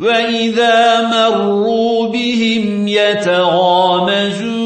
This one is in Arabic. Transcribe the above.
وَإِذَا مَرُّوا بِهِمْ يَتَغَامَزُونَ